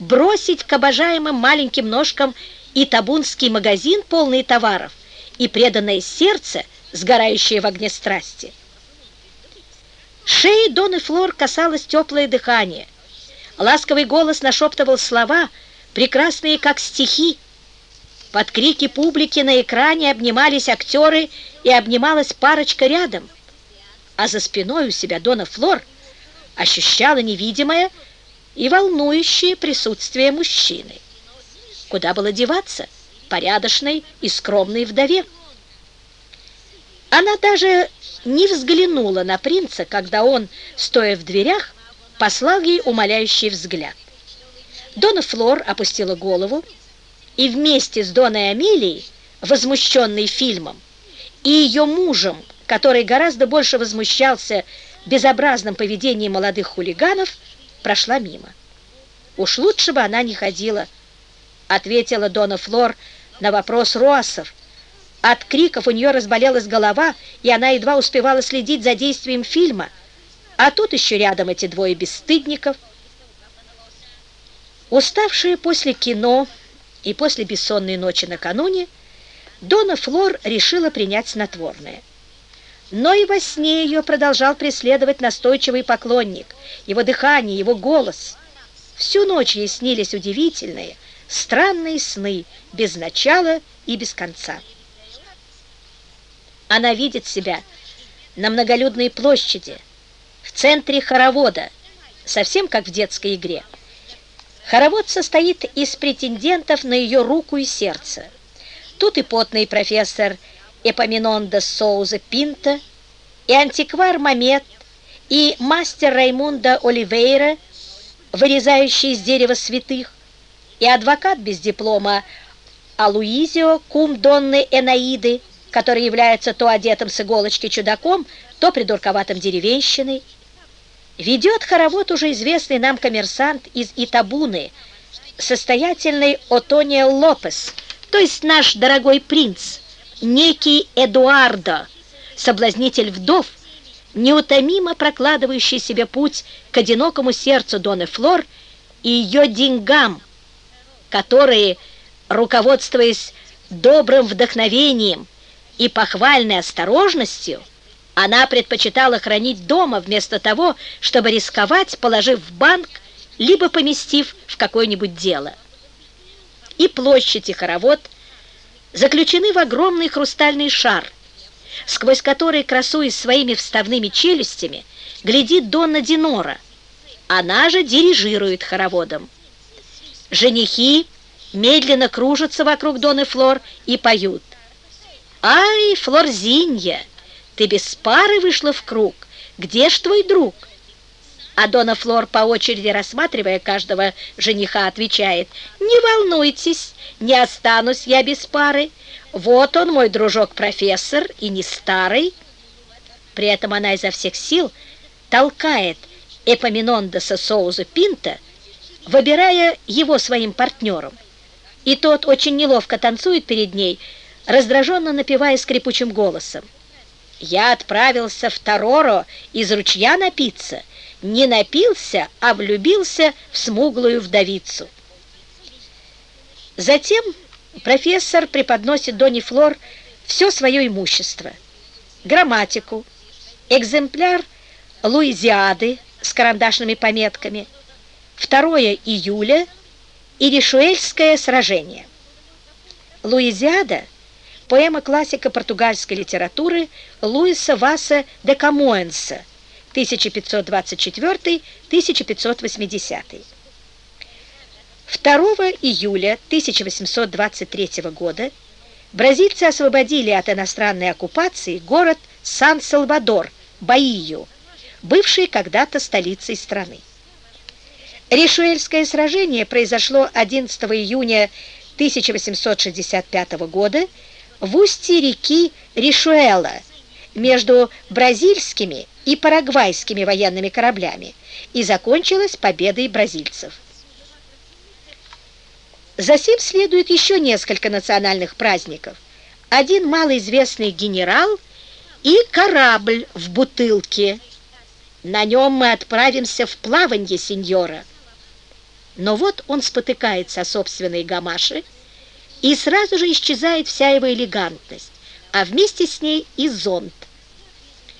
бросить к обожаемым маленьким ножкам и табунский магазин, полный товаров, и преданное сердце, сгорающее в огне страсти. Шеи Доны Флор касалось теплое дыхание. Ласковый голос нашептывал слова, прекрасные как стихи. Под крики публики на экране обнимались актеры и обнималась парочка рядом. А за спиной у себя Дона Флор ощущала невидимое и волнующее присутствие мужчины. Куда было деваться порядочной и скромной вдове? Она даже не взглянула на принца, когда он, стоя в дверях, послал ей умоляющий взгляд. Дона Флор опустила голову и вместе с Доной Амелией, возмущенной фильмом, и ее мужем, который гораздо больше возмущался безобразным поведением молодых хулиганов, прошла мимо. «Уж лучше бы она не ходила», — ответила Дона Флор на вопрос Руасов, от криков у нее разболелась голова, и она едва успевала следить за действием фильма. А тут еще рядом эти двое бесстыдников. Уставшая после кино и после бессонной ночи накануне, Дона Флор решила принять снотворное. Но и во сне ее продолжал преследовать настойчивый поклонник, его дыхание, его голос. Всю ночь ей снились удивительные, странные сны, без начала и без конца. Она видит себя на многолюдной площади, в центре хоровода, совсем как в детской игре. Хоровод состоит из претендентов на ее руку и сердце. Тут и потный профессор Эпоминонда Соуза Пинта, и антиквар Мамет, и мастер Раймунда Оливейра, вырезающий из дерева святых, и адвокат без диплома Алуизио, кум Донны Энаиды, который является то одетым с иголочки чудаком, то придурковатым деревенщиной. Ведет хоровод уже известный нам коммерсант из Итабуны, состоятельный Отония Лопес, то есть наш дорогой принц, некий Эдуардо, соблазнитель вдов, неутомимо прокладывающий себе путь к одинокому сердцу Доны Флор и ее деньгам, которые, руководствуясь добрым вдохновением, и похвальной осторожностью она предпочитала хранить дома вместо того, чтобы рисковать, положив в банк, либо поместив в какое-нибудь дело. И площадь, и хоровод заключены в огромный хрустальный шар, сквозь который, красуясь своими вставными челюстями, глядит Донна Динора. Она же дирижирует хороводом. Женихи медленно кружатся вокруг Доны Флор и поют. «Ай, Флорзинья, ты без пары вышла в круг. Где ж твой друг?» А Дона Флор, по очереди рассматривая каждого жениха, отвечает, «Не волнуйтесь, не останусь я без пары. Вот он, мой дружок-профессор, и не старый». При этом она изо всех сил толкает Эпоминондеса Соуза Пинта, выбирая его своим партнером. И тот очень неловко танцует перед ней, раздраженно напевая скрипучим голосом. «Я отправился в Тороро из ручья напиться, не напился, а влюбился в смуглую вдовицу». Затем профессор преподносит Доне Флор все свое имущество, грамматику, экземпляр Луизиады с карандашными пометками, 2 июля и Ришуэльское сражение. Луизиада – поэма классика португальской литературы Луиса Васа де Камоэнса 1524-1580. 2 июля 1823 года бразильцы освободили от иностранной оккупации город Сан-Салвадор, Баию, бывший когда-то столицей страны. Ришуэльское сражение произошло 11 июня 1865 года в устье реки Ришуэла между бразильскими и парагвайскими военными кораблями и закончилась победой бразильцев. Затем следует еще несколько национальных праздников. Один малоизвестный генерал и корабль в бутылке. На нем мы отправимся в плаванье, сеньора. Но вот он спотыкается о собственной гамаши, и сразу же исчезает вся его элегантность, а вместе с ней и зонт,